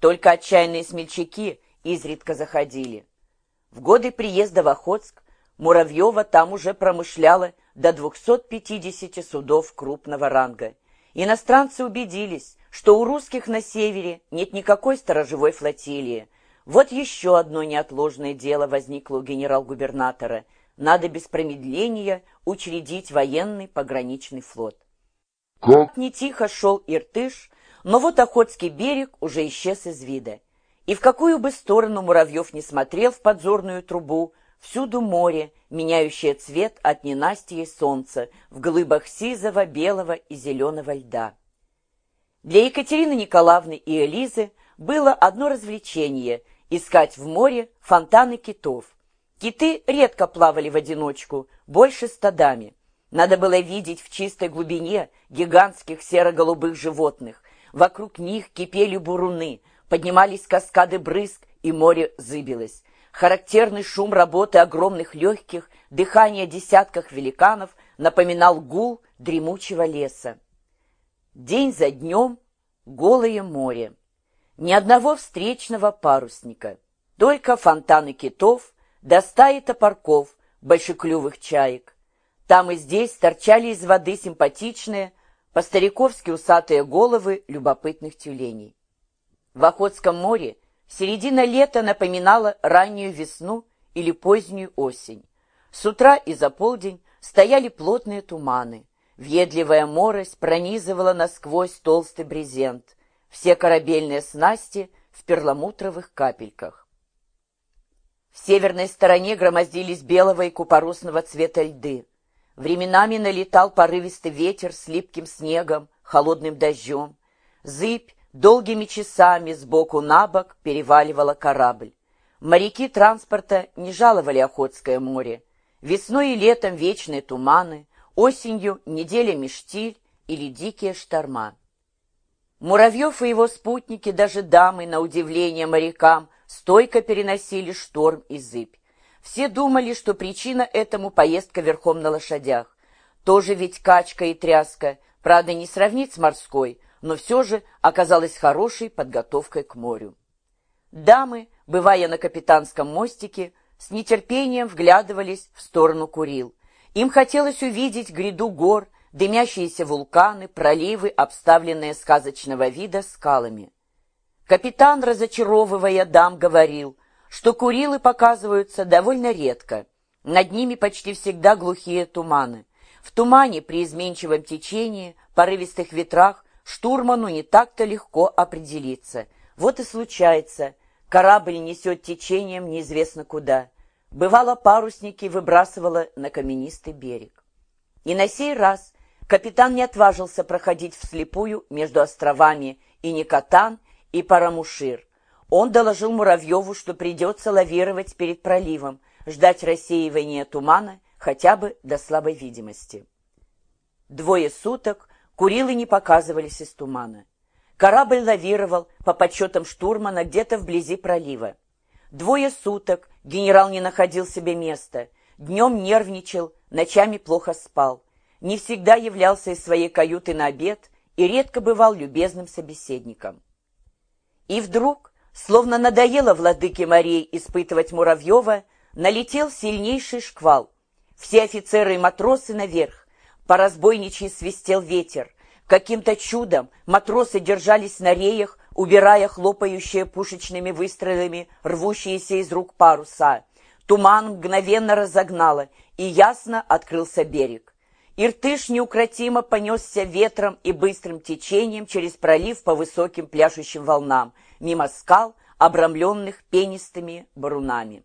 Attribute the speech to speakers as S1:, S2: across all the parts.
S1: Только отчаянные смельчаки изредка заходили. В годы приезда в Охотск Муравьева там уже промышляла до 250 судов крупного ранга. Иностранцы убедились, что у русских на севере нет никакой сторожевой флотилии. Вот еще одно неотложное дело возникло у генерал-губернатора. Надо без промедления учредить военный пограничный флот. Как не тихо шел Иртыш, но вот Охотский берег уже исчез из вида. И в какую бы сторону Муравьев не смотрел в подзорную трубу, всюду море, меняющее цвет от ненастья солнца в глыбах сизого, белого и зеленого льда. Для Екатерины Николаевны и Элизы было одно развлечение – искать в море фонтаны китов. Киты редко плавали в одиночку, больше стадами. Надо было видеть в чистой глубине гигантских серо-голубых животных. Вокруг них кипели буруны, поднимались каскады брызг, и море зыбилось. Характерный шум работы огромных легких, дыхание десятков великанов напоминал гул дремучего леса. День за днем голое море. Ни одного встречного парусника, только фонтаны китов, до стаи топорков, большеклювых чаек. Там и здесь торчали из воды симпатичные, по-стариковски усатые головы любопытных тюленей. В Охотском море середина лета напоминала раннюю весну или позднюю осень. С утра и за полдень стояли плотные туманы. Въедливая морось пронизывала насквозь толстый брезент. Все корабельные снасти в перламутровых капельках. В северной стороне громоздились белого и купоросного цвета льды. Временами налетал порывистый ветер с липким снегом, холодным дождем. Зыбь долгими часами сбоку на бок переваливала корабль. Моряки транспорта не жаловали Охотское море. Весной и летом вечные туманы, осенью неделями штиль или дикие шторма. Муравьев и его спутники, даже дамы, на удивление морякам, стойко переносили шторм и зыбь. Все думали, что причина этому поездка верхом на лошадях. Тоже ведь качка и тряска, правда, не сравнить с морской, но все же оказалась хорошей подготовкой к морю. Дамы, бывая на капитанском мостике, с нетерпением вглядывались в сторону Курил. Им хотелось увидеть гряду гор, дымящиеся вулканы, проливы, обставленные сказочного вида скалами. Капитан, разочаровывая дам, говорил, что Курилы показываются довольно редко. Над ними почти всегда глухие туманы. В тумане при изменчивом течении, порывистых ветрах, штурману не так-то легко определиться. Вот и случается, Корабль несет течением неизвестно куда. Бывало, парусники выбрасывало на каменистый берег. И на сей раз капитан не отважился проходить вслепую между островами и Никотан, и Парамушир. Он доложил Муравьеву, что придется лавировать перед проливом, ждать рассеивания тумана хотя бы до слабой видимости. Двое суток Курилы не показывались из тумана. Корабль лавировал, по подсчетам штурмана, где-то вблизи пролива. Двое суток генерал не находил себе места, днем нервничал, ночами плохо спал, не всегда являлся из своей каюты на обед и редко бывал любезным собеседником. И вдруг, словно надоело владыке морей испытывать Муравьева, налетел сильнейший шквал. Все офицеры и матросы наверх, по разбойничьи свистел ветер, Каким-то чудом матросы держались на реях, убирая хлопающие пушечными выстрелами рвущиеся из рук паруса. Туман мгновенно разогнало, и ясно открылся берег. Иртыш неукротимо понесся ветром и быстрым течением через пролив по высоким пляшущим волнам, мимо скал, обрамленных пенистыми барунами.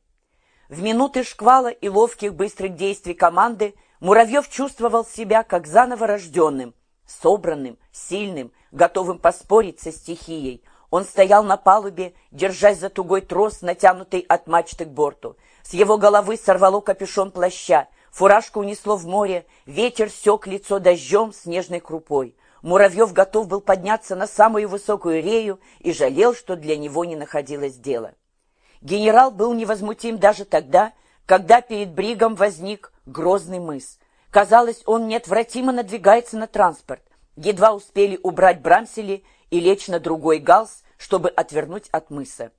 S1: В минуты шквала и ловких быстрых действий команды Муравьев чувствовал себя как заново рожденным – Собранным, сильным, готовым поспорить со стихией, он стоял на палубе, держась за тугой трос, натянутый от мачты к борту. С его головы сорвало капюшон плаща, фуражку унесло в море, ветер сек лицо дождем снежной крупой. Муравьев готов был подняться на самую высокую рею и жалел, что для него не находилось дела. Генерал был невозмутим даже тогда, когда перед бригом возник грозный мыс. Казалось, он неотвратимо надвигается на транспорт. Едва успели убрать брамсели и лечь на другой галс, чтобы отвернуть от мыса.